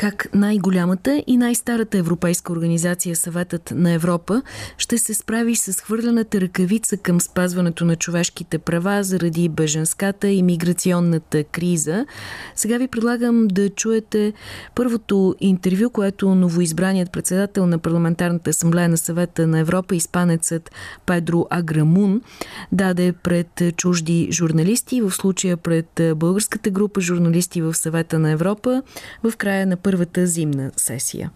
как най-голямата и най-старата европейска организация Съветът на Европа ще се справи с хвърляната ръкавица към спазването на човешките права заради беженската и миграционната криза. Сега ви предлагам да чуете първото интервю, което новоизбраният председател на Парламентарната асамблея на Съвета на Европа, испанецът Педро Аграмун, даде пред чужди журналисти, в случая пред българската група журналисти в Съвета на Европа в края на първата зимна сесия.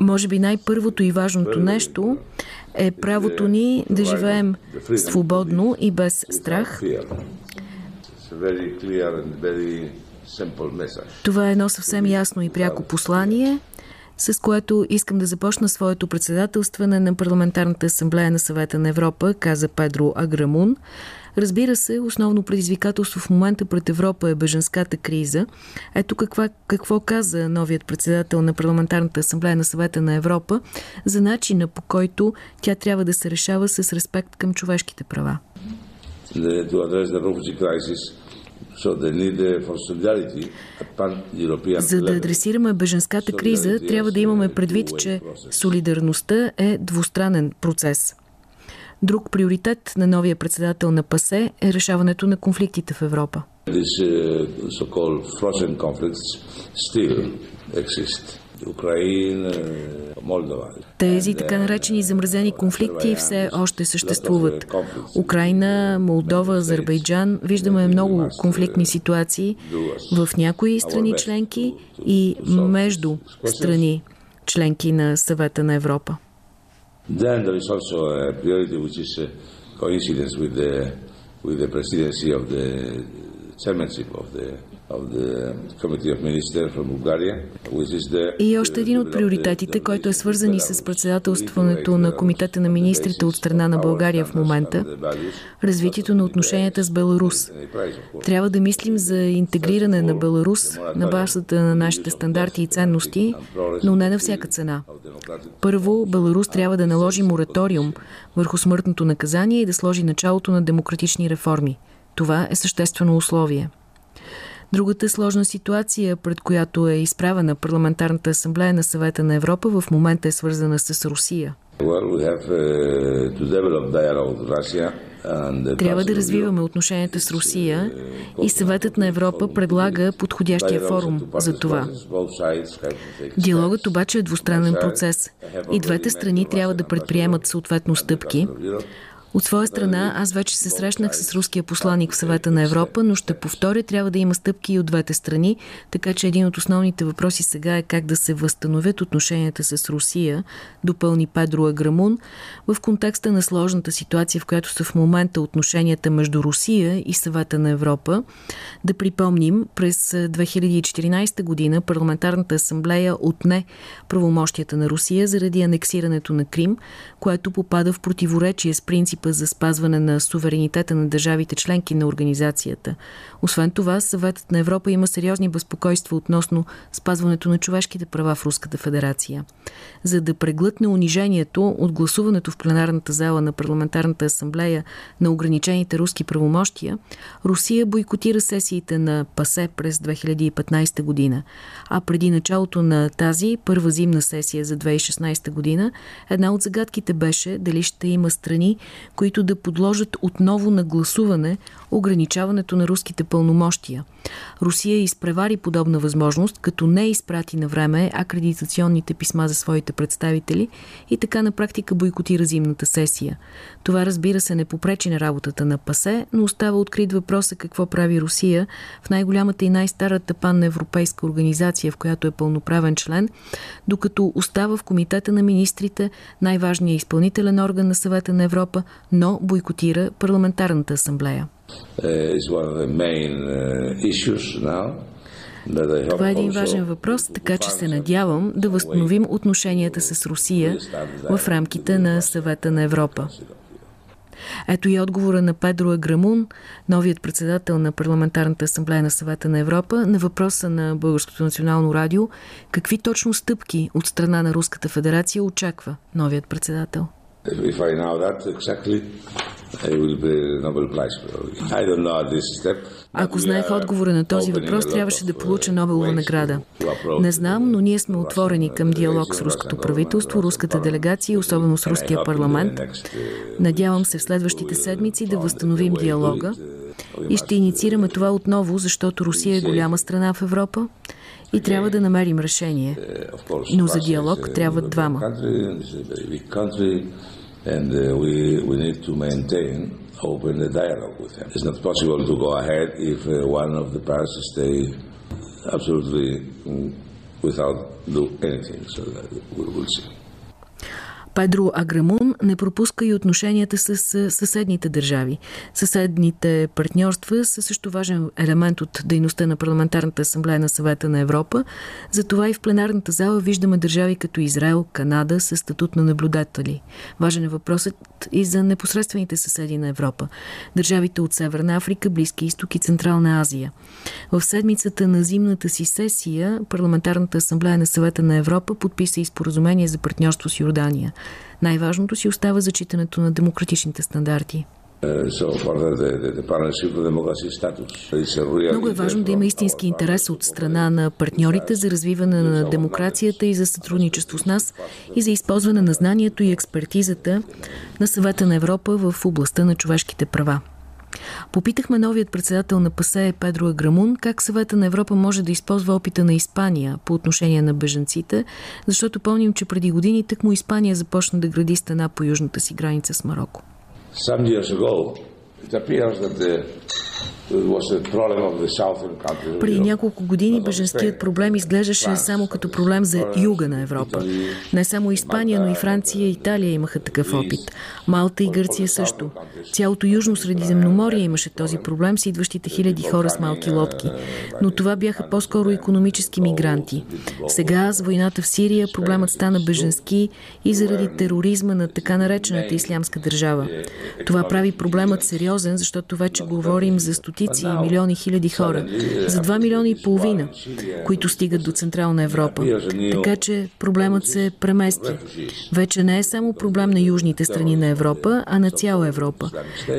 Може би най-първото и важното нещо е правото ни да живеем свободно и без страх. Това е едно съвсем ясно и пряко послание, с което искам да започна своето председателстване на Парламентарната асамблея на съвета на Европа, каза Педро Аграмун. Разбира се, основно предизвикателство в момента пред Европа е беженската криза. Ето каква, какво каза новият председател на Парламентарната асамблея на съвета на Европа за начина по който тя трябва да се решава с респект към човешките права. За да адресираме беженската криза, трябва да имаме предвид, че солидарността е двустранен процес. Друг приоритет на новия председател на ПАСЕ е решаването на конфликтите в Европа. Тези така наречени замразени конфликти все още съществуват. Украина, Молдова, Азербайджан. Виждаме много конфликтни ситуации в някои страни членки и между страни членки на съвета на Европа. Then there is also a priority which is coincidence with the with the presidency of the chairmanship of the и още един от приоритетите, който е свързан и с председателстването на Комитета на министрите от страна на България в момента, развитието на отношенията с Беларус. Трябва да мислим за интегриране на Беларус на базата на нашите стандарти и ценности, но не на всяка цена. Първо, Беларус трябва да наложи мораториум върху смъртното наказание и да сложи началото на демократични реформи. Това е съществено условие. Другата сложна ситуация, пред която е изправена парламентарната асамблея на съвета на Европа, в момента е свързана с Русия. Трябва да развиваме отношенията с Русия и съветът на Европа предлага подходящия форум за това. Диалогът обаче е двустранен процес и двете страни трябва да предприемат съответно стъпки, от своя страна, аз вече се срещнах с руския посланник в съвета на Европа, но ще повторя, трябва да има стъпки и от двете страни, така че един от основните въпроси сега е как да се възстановят отношенията с Русия, допълни Педро Аграмун, в контекста на сложната ситуация, в която са в момента отношенията между Русия и съвета на Европа. Да припомним, през 2014 година парламентарната асамблея отне правомощията на Русия заради анексирането на Крим, което попада в противоречие с принцип принципа за спазване на суверенитета на държавите членки на организацията. Освен това, Съветът на Европа има сериозни безпокойства относно спазването на човешките права в Руската федерация. За да преглътне унижението от гласуването в пленарната зала на Парламентарната асамблея на ограничените руски правомощия, Русия бойкотира сесиите на ПАСЕ през 2015 година. А преди началото на тази първа зимна сесия за 2016 година, една от загадките беше дали ще има страни, които да подложат отново на гласуване ограничаването на руските пълномощия. Русия изпревари подобна възможност, като не изпрати на време акредитационните писма за своите представители и така на практика бойкотира зимната сесия. Това разбира се не попречи на работата на ПАСЕ, но остава открит въпроса какво прави Русия в най-голямата и най-старата панна европейска организация, в която е пълноправен член, докато остава в комитета на министрите най-важният изпълнителен орган на съвета на Европа, но бойкотира парламентарната асамблея. Uh, uh, Това е един важен въпрос, така че се надявам да възстановим отношенията с Русия в рамките на съвета на Европа. Ето и отговора на Педро Аграмун, новият председател на Парламентарната асамблея на съвета на Европа, на въпроса на Българското национално радио, какви точно стъпки от страна на Руската федерация очаква новият председател. If I know that exactly, it will be Nobel Prize. I don't know this step. Ако знаех отговора на този въпрос, трябваше да получа Нобелова награда. Не знам, но ние сме отворени към диалог с руското правителство, руската делегация и особено с руския парламент. Надявам се в следващите седмици да възстановим диалога и ще инициираме това отново, защото Русия е голяма страна в Европа и трябва да намерим решение. Но за диалог трябват двама. And uh, we, we need to maintain open the dialogue with them. It's not possible to go ahead if uh, one of the parts stay absolutely without do anything. So we will see. Педро Аграмун не пропуска и отношенията с съседните държави. Съседните партньорства са също важен елемент от дейността на Парламентарната асамблея на съвета на Европа. Затова и в пленарната зала виждаме държави като Израел, Канада с статут на наблюдатели. Важен е въпросът и за непосредствените съседи на Европа. Държавите от Северна Африка, Близки изток и Централна Азия. В седмицата на зимната си сесия Парламентарната асамблея на съвета на Европа подписа и споразумение за партньорство с Йордания. Най-важното си остава зачитането на демократичните стандарти. Много е важно да има истински интерес от страна на партньорите за развиване на демокрацията и за сътрудничество с нас и за използване на знанието и експертизата на съвета на Европа в областта на човешките права. Попитахме новият председател на ПАСЕ Педро Аграмун как съвета на Европа може да използва опита на Испания по отношение на бежанците, защото помним, че преди години тъкмо Испания започна да гради стена по южната си граница с Марокко. Преди няколко години беженският проблем изглеждаше само като проблем за юга на Европа. Не само Испания, но и Франция и Италия имаха такъв опит. Малта и Гърция също. Цялото Южно Средиземноморие имаше този проблем с идващите хиляди хора с малки лодки. Но това бяха по-скоро економически мигранти. Сега с войната в Сирия проблемът стана беженски и заради тероризма на така наречената ислямска държава. Това прави проблемът сериозен, защото вече говорим за стотици и милиони хиляди хора, за 2 милиона и половина, които стигат до Централна Европа. Така че проблемът се премести. Вече не е само проблем на южните страни на Европа, а на цяла Европа.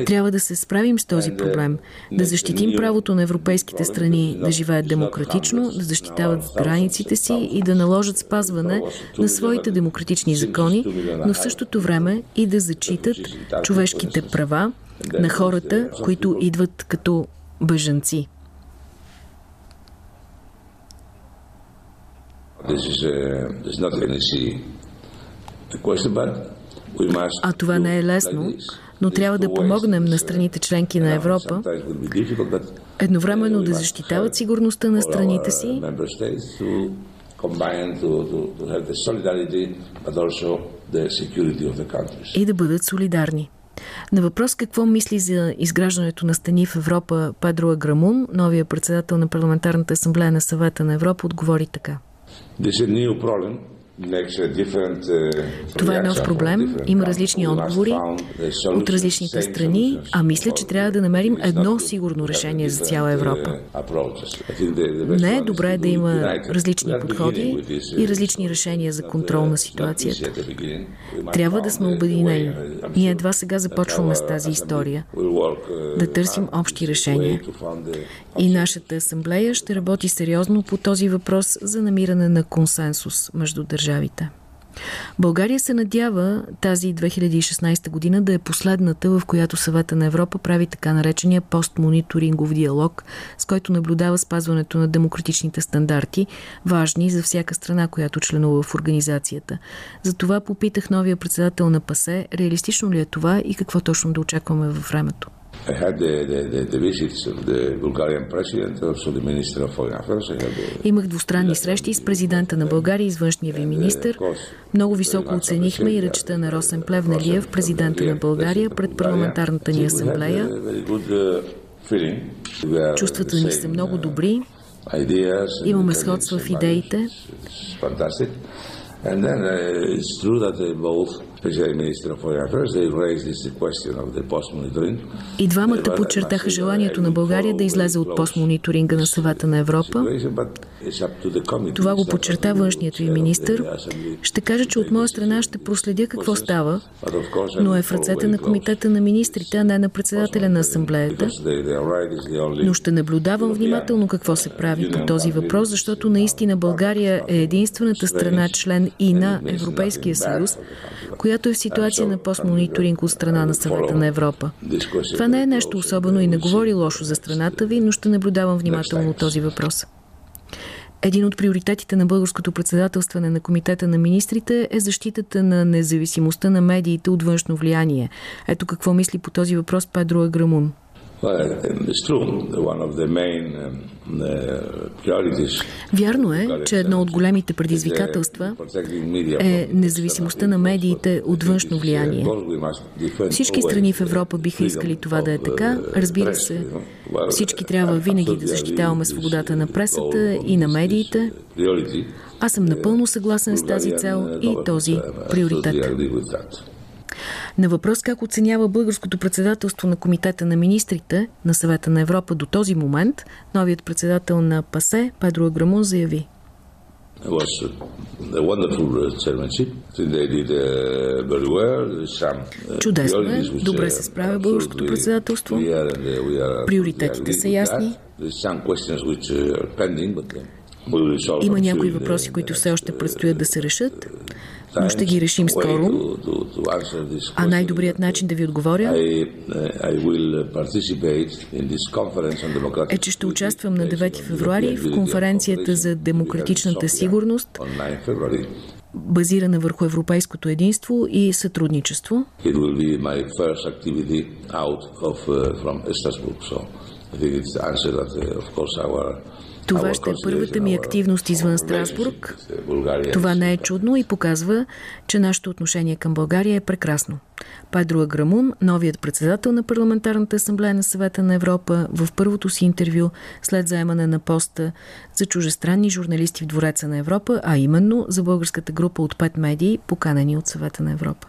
Трябва да се справим с този проблем, да защитим правото на европейските страни да живеят демократично, да защитават границите си и да наложат спазване на своите демократични закони, но в същото време и да зачитат човешките права на хората, които идват като бъженци. А това не е лесно, но трябва да помогнем на страните членки на Европа. едновременно да защитават сигурността на страните си. и да бъдат солидарни. На въпрос какво мисли за изграждането на стени в Европа Педро Аграмун, новия председател на Парламентарната асамблея на съвета на Европа, отговори така. Това е нов проблем. Има различни отговори от различните страни, а мисля, че трябва да намерим едно сигурно решение за цяла Европа. Не е добре да има различни подходи и различни решения за контрол на ситуацията. Трябва да сме обединени. Ние едва сега започваме с тази история. Да търсим общи решения. И нашата асамблея ще работи сериозно по този въпрос за намиране на консенсус между държавите. България се надява тази 2016 година да е последната, в която съвета на Европа прави така наречения постмониторингов диалог, с който наблюдава спазването на демократичните стандарти, важни за всяка страна, която членува в организацията. Затова попитах новия председател на ПАСЕ, реалистично ли е това и какво точно да очакваме във времето. Имах двустранни срещи с президента на България и с външния ви министр. Много високо оценихме и речта на Росен Плевналиев, президента на България, пред парламентарната ни асамблея. Чувствата ни са много добри. Имаме сходства в идеите. И двамата подчертаха желанието на България да излезе от постмониторинга на съвета на Европа. Това го подчерта външният ви министр. Ще кажа, че от моя страна ще проследя какво става, но е в ръцете на комитета на министрите, а не на председателя на асамблеята. Но ще наблюдавам внимателно какво се прави по този въпрос, защото наистина България е единствената страна член и на Европейския съюз, която е в ситуация на постмониторинг от страна на съвета на Европа. Това не е нещо особено и не говори лошо за страната ви, но ще наблюдавам внимателно този въпрос. Един от приоритетите на българското председателстване на Комитета на министрите е защитата на независимостта на медиите от външно влияние. Ето какво мисли по този въпрос Педро Аграмун. Вярно е, че едно от големите предизвикателства е независимостта на медиите от външно влияние. Всички страни в Европа биха искали това да е така. Разбира се, всички трябва винаги да защитаваме свободата на пресата и на медиите. Аз съм напълно съгласен с тази цел и този приоритет. На въпрос как оценява българското председателство на Комитета на министрите на съвета на Европа до този момент, новият председател на ПАСЕ, Педро Аграмун, заяви. Чудесно е, добре се справя българското председателство. Приоритетите са ясни. Има някои въпроси, които все още предстоят да се решат но ще ги решим скоро. А най-добрият начин да ви отговоря е, че ще участвам на 9 февруари в конференцията за демократичната сигурност, базирана върху европейското единство и сътрудничество. Това ще е първата ми активност извън Страсбург. Това не е чудно и показва, че нашето отношение към България е прекрасно. Педро Аграмун, новият председател на Парламентарната асамблея на съвета на Европа, в първото си интервю след заемане на поста за чужестранни журналисти в Двореца на Европа, а именно за българската група от пет медии, поканени от съвета на Европа.